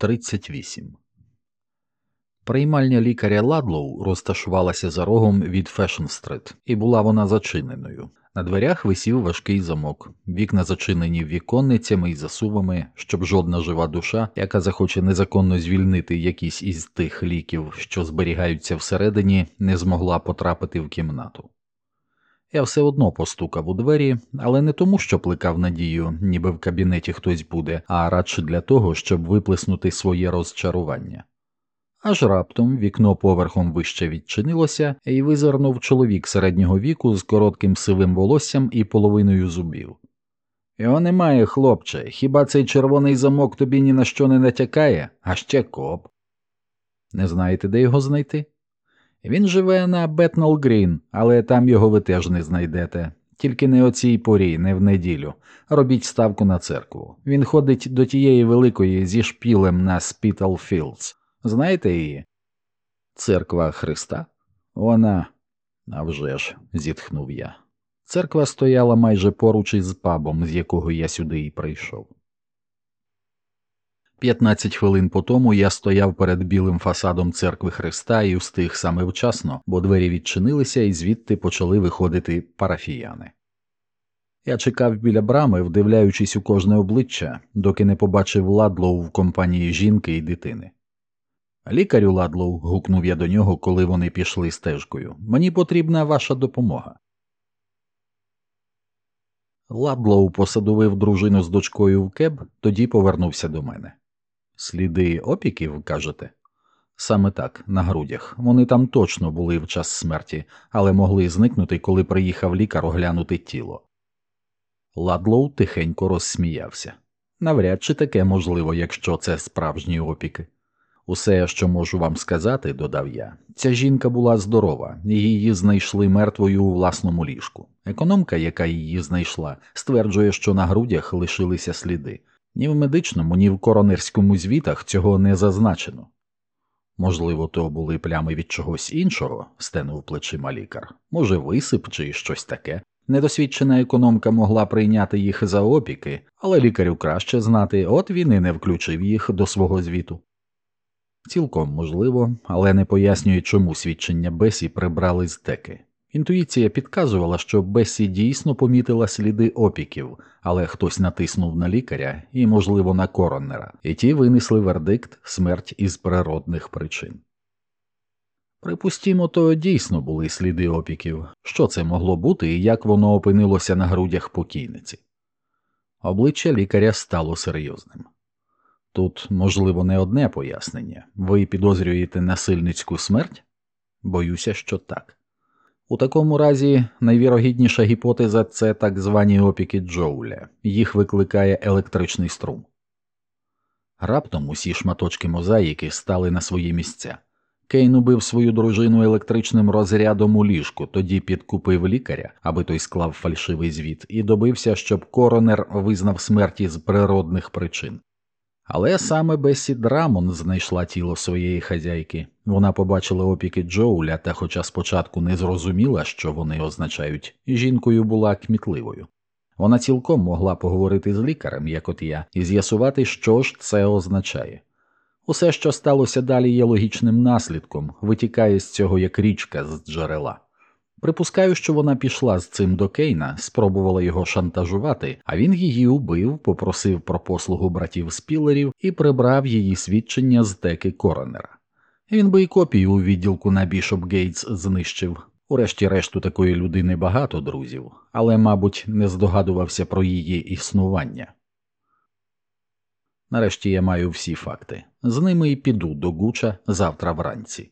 38 Приймальня лікаря Ладлоу розташувалася за рогом від Фешн-стрит, і була вона зачиненою. На дверях висів важкий замок, вікна зачинені віконницями і засувами, щоб жодна жива душа, яка захоче незаконно звільнити якісь із тих ліків, що зберігаються всередині, не змогла потрапити в кімнату. Я все одно постукав у двері, але не тому, що плекав надію, ніби в кабінеті хтось буде, а радше для того, щоб виплеснути своє розчарування. Аж раптом вікно поверхом вище відчинилося, і визирнув чоловік середнього віку з коротким сивим волоссям і половиною зубів. Його немає, хлопче, хіба цей червоний замок тобі ні на що не натякає, а ще коп. Не знаєте, де його знайти? Він живе на Бетнал Грін, але там його ви теж не знайдете. Тільки не о цій порі, не в неділю. Робіть ставку на церкву. Він ходить до тієї великої зі шпілем на Спітал Філдс. Знаєте її? Церква Христа? Вона. «А вже ж», – зітхнув я. Церква стояла майже поруч із пабом, з якого я сюди і прийшов. П'ятнадцять хвилин по тому я стояв перед білим фасадом церкви Христа і встиг саме вчасно, бо двері відчинилися і звідти почали виходити парафіяни. Я чекав біля брами, вдивляючись у кожне обличчя, доки не побачив ладлоу в компанії жінки і дитини. Лікарю Ладлоу, гукнув я до нього, коли вони пішли стежкою. Мені потрібна ваша допомога. Ладлоу посадовив дружину з дочкою в кеб, тоді повернувся до мене. Сліди опіків, кажете? Саме так, на грудях. Вони там точно були в час смерті, але могли зникнути, коли приїхав лікар оглянути тіло. Ладлоу тихенько розсміявся. Навряд чи таке можливо, якщо це справжні опіки. Усе, що можу вам сказати, додав я, ця жінка була здорова, її знайшли мертвою у власному ліжку. Економка, яка її знайшла, стверджує, що на грудях лишилися сліди. Ні в медичному, ні в коронерському звітах цього не зазначено. Можливо, то були плями від чогось іншого, стенув плечима лікар, може, висип чи щось таке. Недосвідчена економка могла прийняти їх за опіки, але лікарю краще знати, от він і не включив їх до свого звіту. Цілком можливо, але не пояснює, чому свідчення Бесі прибрали з теки. Інтуїція підказувала, що Бесі дійсно помітила сліди опіків, але хтось натиснув на лікаря і, можливо, на коронера, і ті винесли вердикт смерть із природних причин. Припустімо, то дійсно були сліди опіків. Що це могло бути і як воно опинилося на грудях покійниці? Обличчя лікаря стало серйозним. Тут, можливо, не одне пояснення. Ви підозрюєте насильницьку смерть? Боюся, що так. У такому разі найвірогідніша гіпотеза це так звані опіки Джоуля, їх викликає електричний струм. Раптом усі шматочки мозаїки стали на свої місця. Кейн убив свою дружину електричним розрядом у ліжку, тоді підкупив лікаря, аби той склав фальшивий звіт, і добився, щоб коронер визнав смерті з природних причин. Але саме Бессі Драммонд знайшла тіло своєї хазяйки. Вона побачила опіки Джоуля, та, хоча спочатку не зрозуміла, що вони означають, жінкою була кмітливою. Вона цілком могла поговорити з лікарем, як от я, і з'ясувати, що ж це означає. Усе, що сталося далі, є логічним наслідком, витікає з цього як річка з джерела. Припускаю, що вона пішла з цим до Кейна, спробувала його шантажувати, а він її убив, попросив про послугу братів Спіллерів і прибрав її свідчення з теки коронера. Він би і копію у відділку на Бішопсгейт знищив. Урешті решту такої людини багато друзів, але, мабуть, не здогадувався про її існування. Нарешті я маю всі факти. З ними і піду до Гуча завтра вранці.